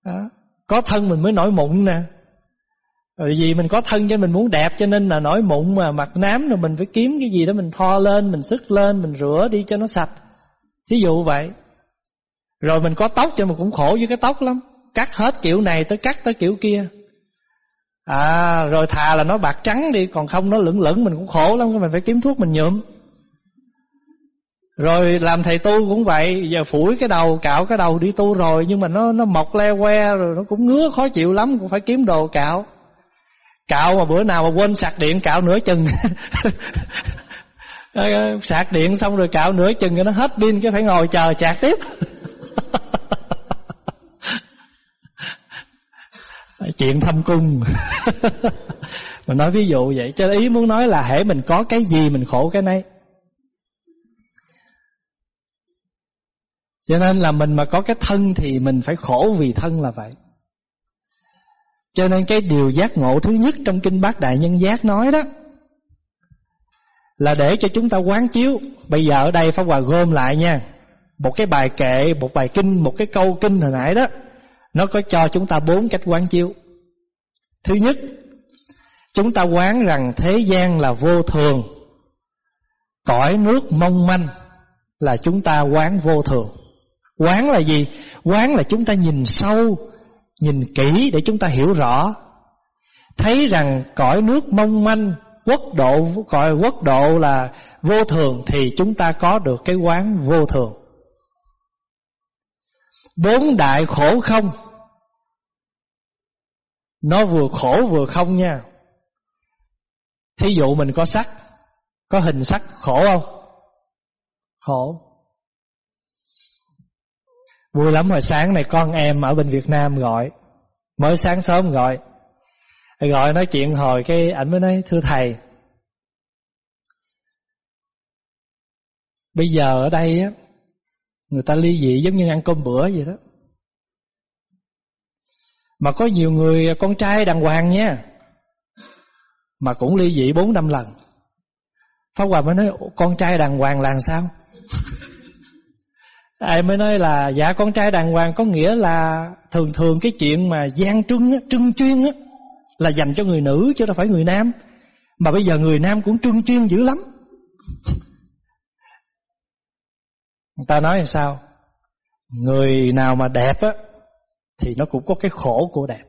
đó. Có thân mình mới nổi mụn nè rồi vì mình có thân cho mình muốn đẹp cho nên là nổi mụn mà mặt nám rồi mình phải kiếm cái gì đó mình tho lên, mình sức lên, mình rửa đi cho nó sạch. Thí dụ vậy. Rồi mình có tóc cho mình cũng khổ với cái tóc lắm. Cắt hết kiểu này tới cắt tới kiểu kia. À rồi thà là nó bạc trắng đi Còn không nó lửng lửng mình cũng khổ lắm Mình phải kiếm thuốc mình nhuộm rồi làm thầy tu cũng vậy, Giờ phủi cái đầu, cạo cái đầu đi tu rồi, Nhưng mà nó nó mọc le que Rồi nó cũng ngứa, khó chịu lắm, Cũng phải kiếm đồ cạo. Cạo mà bữa nào mà quên sạc điện, cạo nửa chừng. Ờ, ờ, sạc điện xong rồi cạo nửa chừng Nó hết pin, cái phải ngồi chờ chạc tiếp. Chuyện thâm cung. Mình nói ví dụ vậy, Cho ý muốn nói là hễ mình có cái gì Mình khổ cái này Cho nên là mình mà có cái thân Thì mình phải khổ vì thân là vậy. Cho nên cái điều giác ngộ thứ nhất trong Kinh Bát Đại Nhân Giác nói đó Là để cho chúng ta quán chiếu. Bây giờ ở đây Pháp Hòa gom lại nha. Một cái bài kệ, một bài kinh, một cái câu kinh hồi nãy đó Nó có cho chúng ta bốn cách quán chiếu. Thứ nhất Chúng ta quán rằng thế gian là vô thường Cõi nước mong manh Là chúng ta quán vô thường. Quán là gì? Quán là chúng ta nhìn sâu, Nhìn kỹ để chúng ta hiểu rõ. Thấy rằng cõi nước mong manh, Quốc độ, cõi quốc độ là vô thường Thì chúng ta có được cái quán vô thường. Bốn đại khổ không. Nó vừa khổ vừa không nha. Thí dụ mình có sắc Có hình sắc khổ không? Khổ. Vui lắm hồi sáng này con em ở bên Việt Nam gọi. Mới sáng sớm gọi. Gọi nói chuyện hồi cái ảnh mới nói, Thưa thầy, Bây giờ ở đây á, Người ta ly dị giống như ăn cơm bữa vậy đó. Mà có nhiều người, con trai đàng hoàng nha, Mà cũng ly dị bốn năm lần. Pháp Hòa mới nói Con trai đàng hoàng là sao? Ai mới nói là dạ con trai đàng hoàng có nghĩa là thường thường cái chuyện mà gian trưng á, trưng chuyên á là dành cho người nữ chứ đâu phải người nam. Mà bây giờ người nam cũng trưng chuyên dữ lắm. Người ta nói là sao? Người nào mà đẹp á thì nó cũng có cái khổ của đẹp.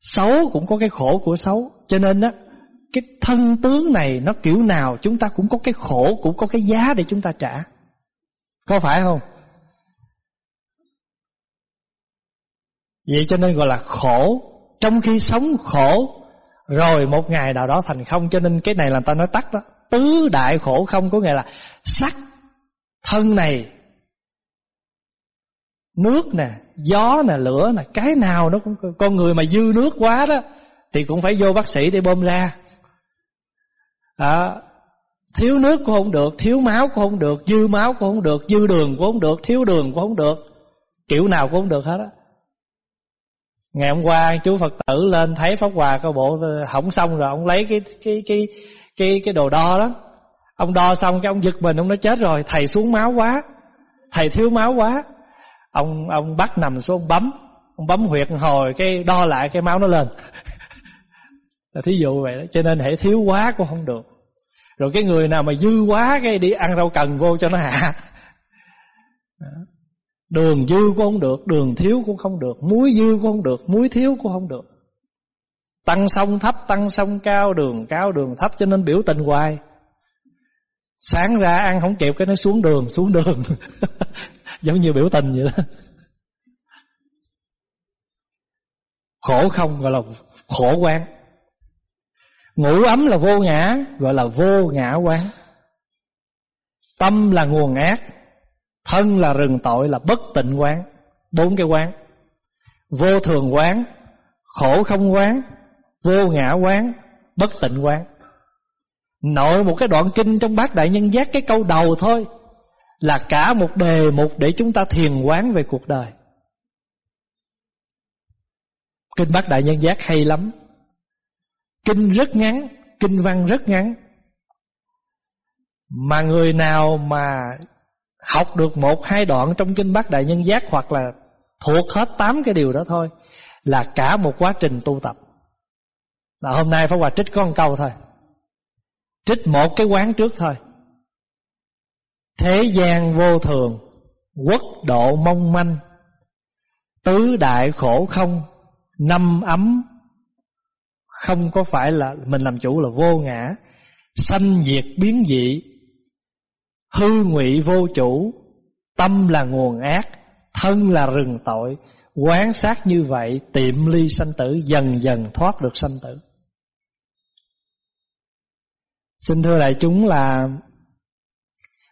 Xấu cũng có cái khổ của xấu. Cho nên á cái thân tướng này nó kiểu nào chúng ta cũng có cái khổ cũng có cái giá để chúng ta trả có phải không? Vậy cho nên gọi là khổ. Trong khi sống khổ rồi một ngày nào đó thành không cho nên cái này là ta nói tắt đó. Tứ đại khổ không có nghĩa là sắc thân này nước nè gió nè lửa nè cái nào nó cũng con người mà dư nước quá đó thì cũng phải vô bác sĩ để bơm ra. À, thiếu nước cũng không được, thiếu máu cũng không được, dư máu cũng không được, dư đường cũng không được, thiếu đường cũng không được. Kiểu nào cũng không được hết á. Ngày hôm qua chú phật tử lên thấy pháp hòa coi bộ ờ, hỏng xong rồi, ông lấy cái cái cái cái cái đồ đo đó. Ông đo xong cái ông giật mình, ông nói chết rồi, thầy xuống máu quá, thầy thiếu máu quá. Ông ông bắt nằm xuống bấm, ông bấm huyệt hồi, cái đo lại cái máu nó lên. Là thí dụ vậy đó, cho nên hệ thiếu quá cũng không được rồi cái người nào mà dư quá cái đi ăn rau cần vô cho nó hạ. Đường dư cũng không được, đường thiếu cũng không được, muối dư cũng không được, muối thiếu cũng không được. Tăng sông thấp, tăng sông cao, đường cao, đường thấp cho nên biểu tình hoài. Sáng ra ăn không kịp cái nó xuống đường xuống đường. Giống như biểu tình vậy đó. Khổ không gọi là khổ quán ngủ ấm là vô ngã, gọi là vô ngã quán tâm là nguồn ác, thân là rừng tội là bất tịnh quán bốn cái quán vô thường quán, khổ không quán, vô ngã quán, bất tịnh quán nội một cái đoạn kinh trong bát đại nhân giác cái câu đầu thôi, là cả một đề mục để chúng ta thiền quán về cuộc đời. Kinh Bát Đại Nhân Giác hay lắm. Kinh rất ngắn, kinh văn rất ngắn. Mà người nào mà học được một hai đoạn trong kinh Bát Đại Nhân Giác hoặc là thuộc hết tám cái điều đó thôi là cả một quá trình tu tập. Là hôm nay Pháp Hòa trích có một câu thôi. Trích một cái quán trước thôi. Thế gian vô thường Quốc độ mong manh Tứ đại khổ không Năm ấm không có phải là Mình làm chủ là vô ngã. Sanh diệt biến dị, Hư ngụy vô chủ, Tâm là nguồn ác, Thân là rừng tội. Quán sát như vậy, Tiệm ly sanh tử Dần dần thoát được sanh tử. Xin thưa đại chúng là,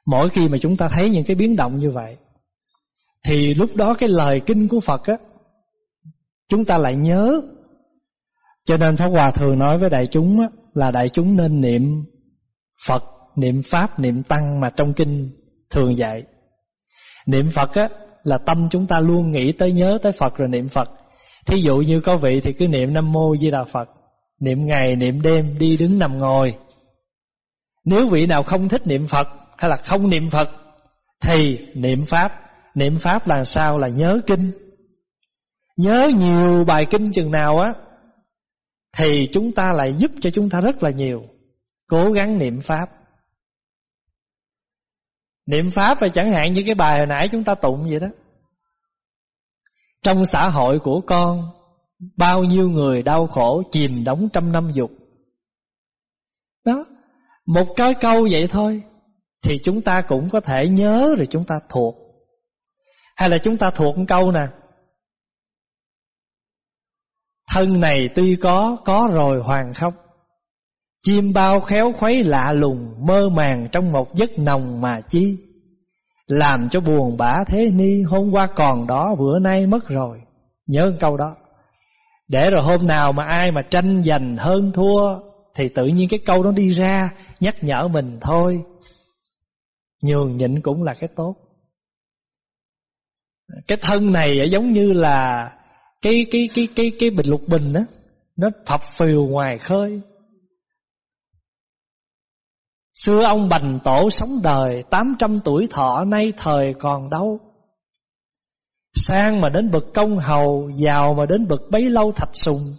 Mỗi khi mà chúng ta thấy những cái biến động như vậy, Thì lúc đó cái lời kinh của Phật á, Chúng ta lại nhớ cho nên Pháp Hòa thường nói với đại chúng á, Là đại chúng nên niệm Phật, niệm Pháp, niệm Tăng Mà trong kinh thường dạy Niệm Phật á Là tâm chúng ta luôn nghĩ tới nhớ tới Phật rồi niệm Phật Thí dụ như có vị thì cứ niệm Nam Mô Di Đà Phật Niệm ngày, niệm đêm, đi đứng nằm ngồi Nếu vị nào không thích niệm Phật hay là không niệm Phật thì niệm Pháp. Niệm Pháp là sao? Là nhớ kinh. Nhớ nhiều bài kinh chừng nào á thì chúng ta lại giúp cho chúng ta rất là nhiều. Cố gắng niệm Pháp. Niệm Pháp là chẳng hạn như cái bài hồi nãy chúng ta tụng vậy đó. Trong xã hội của con, Bao nhiêu người đau khổ chìm đóng trăm năm dục Đó, Một cái câu vậy thôi, thì chúng ta cũng có thể nhớ rồi chúng ta thuộc. Hay là chúng ta thuộc một câu nè. Thân này tuy có, có rồi hoàng khóc Chim bao khéo khuấy lạ lùng, mơ màng trong một giấc nồng mà chi. Làm cho buồn bã thế ni, hôm qua còn đó, bữa nay mất rồi. Nhớ câu đó. Để rồi hôm nào mà ai mà tranh giành hơn thua, thì tự nhiên cái câu đó đi ra, nhắc nhở mình thôi. Nhường nhịn cũng là cái tốt Cái thân này giống như là cái cái cái cái cái bình lục bình đó Nó phập phiều ngoài khơi. Xưa ông Bành Tổ sống đời 800 tuổi thọ, nay thời còn đâu. Sang mà đến bậc công hầu, Giàu mà đến bậc bấy lâu thạch sùng.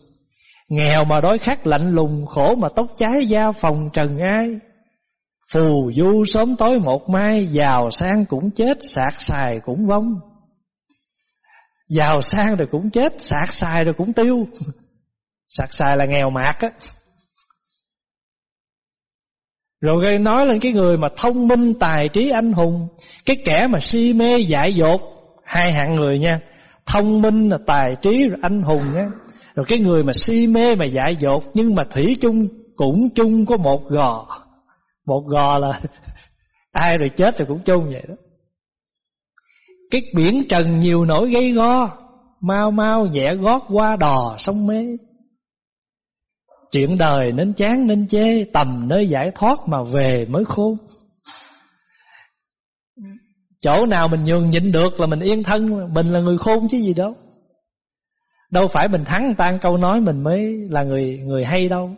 Nghèo mà đói khát lạnh lùng, Khổ mà tóc cháy da phòng trần ai. Phù du sớm tối một mai, Giàu sang cũng chết, Sạc xài cũng vong. Giàu sang rồi cũng chết Sạc xài rồi cũng tiêu. Sạc xài là nghèo mạt á. Rồi gây nói lên cái người mà thông minh tài trí anh hùng. Cái kẻ mà si mê dại dột. Hai hạng người nha. Thông minh là tài trí rồi anh hùng á, Rồi cái người mà si mê mà dại dột. Nhưng mà thủy chung cũng chung có một gò. Một gò là Ai rồi chết rồi cũng chung vậy đó. Cái biển trần nhiều nỗi gây go, Mau mau nhẹ gót qua đò sông mê Chuyện đời nên chán nên chê, Tầm nơi giải thoát mà về mới khôn. Chỗ nào mình nhường nhịn được là mình yên thân, Mình là người khôn chứ gì đâu. Đâu phải mình thắng tan câu nói mình mới là người người hay đâu.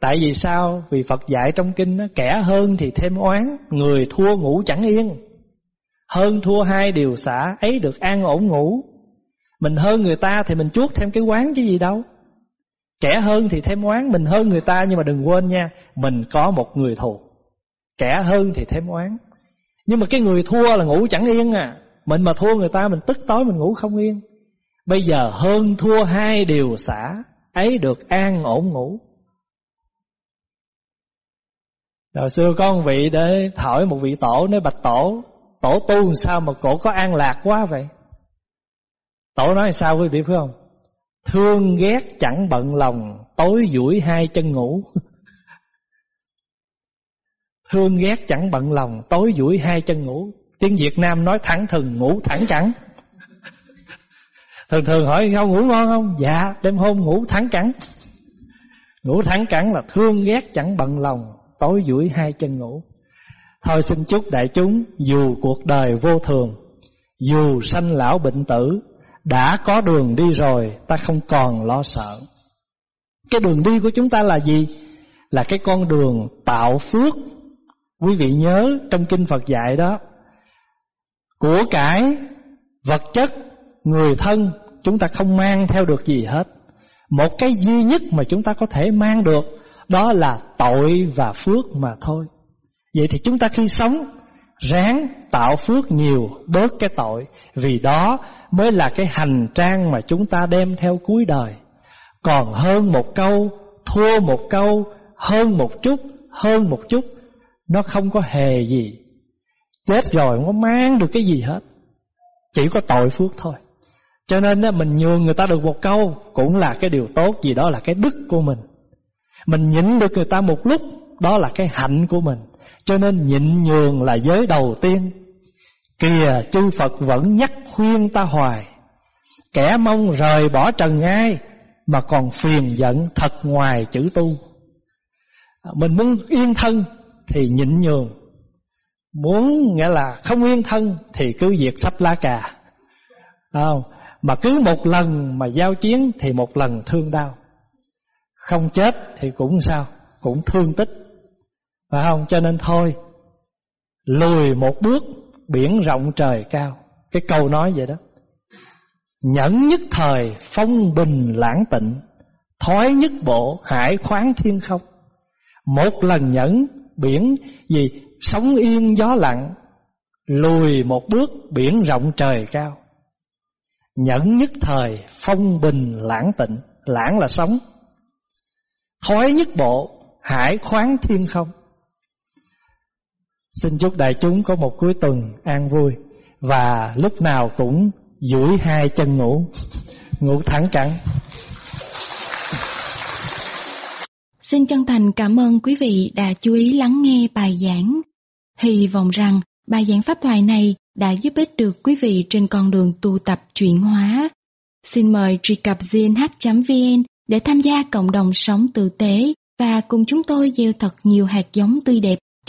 Tại vì sao? Vì Phật dạy trong kinh nó Kẻ hơn thì thêm oán, Người thua ngủ chẳng yên. Hơn thua hai điều xả Ấy được an ổn ngủ. Mình hơn người ta thì mình chuốt thêm cái quán chứ gì đâu. Kẻ hơn thì thêm oán, Mình hơn người ta nhưng mà đừng quên nha, Mình có một người thù. Kẻ hơn thì thêm oán. Nhưng mà cái người thua là ngủ chẳng yên à. Mình mà thua người ta, mình tức tối mình ngủ không yên. Bây giờ hơn thua hai điều xả Ấy được an ổn ngủ. Hồi xưa có một vị để hỏi một vị tổ, Nói, bạch tổ Tổ tu sao mà cổ có an lạc quá vậy? Tổ nói sao quý vị phải không? Thương ghét chẳng bận lòng, Tối duỗi hai chân ngủ. Thương ghét chẳng bận lòng, Tối duỗi hai chân ngủ. Tiếng Việt Nam nói thẳng thừng, ngủ thẳng cẳng. Thường thường hỏi không ngủ ngon không? Dạ đêm hôm ngủ thẳng cẳng. Ngủ thẳng cẳng là thương ghét chẳng bận lòng, Tối duỗi hai chân ngủ. Thôi xin chúc đại chúng Dù cuộc đời vô thường, Dù sanh lão bệnh tử, đã có đường đi rồi, Ta không còn lo sợ. Cái đường đi của chúng ta là gì? Là cái con đường tạo phước. Quý vị nhớ trong kinh Phật dạy đó, Của cải Vật chất Người thân Chúng ta không mang theo được gì hết. Một cái duy nhất mà chúng ta có thể mang được, Đó là tội và phước mà thôi. Vậy thì chúng ta khi sống Ráng tạo phước nhiều Bớt cái tội Vì đó mới là cái hành trang mà chúng ta đem theo cuối đời. Còn hơn một câu, thua một câu, hơn một chút, hơn một chút, nó không có hề gì. Chết rồi không có mang được cái gì hết. Chỉ có tội phước thôi. Cho nên mình nhường người ta được một câu cũng là cái điều tốt gì đó là cái đức của mình. Mình nhịn được người ta một lúc đó là cái hạnh của mình. Cho nên nhịn nhường là giới đầu tiên. Kìa, chư Phật vẫn nhắc khuyên ta hoài. Kẻ mong rời bỏ trần ai Mà còn phiền giận thật ngoài chữ tu. Mình muốn yên thân Thì nhịn nhường. Muốn nghĩa là không yên thân Thì cứ việc sắp lá cà. Không? Mà cứ một lần mà giao chiến Thì một lần thương đau. Không chết thì cũng sao? Cũng thương tích. Phải không? Cho nên thôi, Lùi một bước, biển rộng trời cao. Cái câu nói vậy đó. Nhẫn nhất thời, phong bình lãng tịnh. Thói nhất bộ, hải khoáng thiên không. Một lần nhẫn, biển gì Sóng yên gió lặng. Lùi một bước, biển rộng trời cao. Nhẫn nhất thời, phong bình lãng tịnh. Lãng là sống Thói nhất bộ, hải khoáng thiên không. Xin chúc đại chúng có một cuối tuần an vui Và lúc nào cũng duỗi hai chân ngủ Ngủ thẳng cẳng Xin chân thành cảm ơn quý vị đã chú ý lắng nghe bài giảng. Hy vọng rằng bài giảng pháp thoại này đã giúp ích được quý vị trên con đường tu tập chuyển hóa. Xin mời truy cập gnh.vn để tham gia cộng đồng sống tử tế và cùng chúng tôi gieo thật nhiều hạt giống tươi đẹp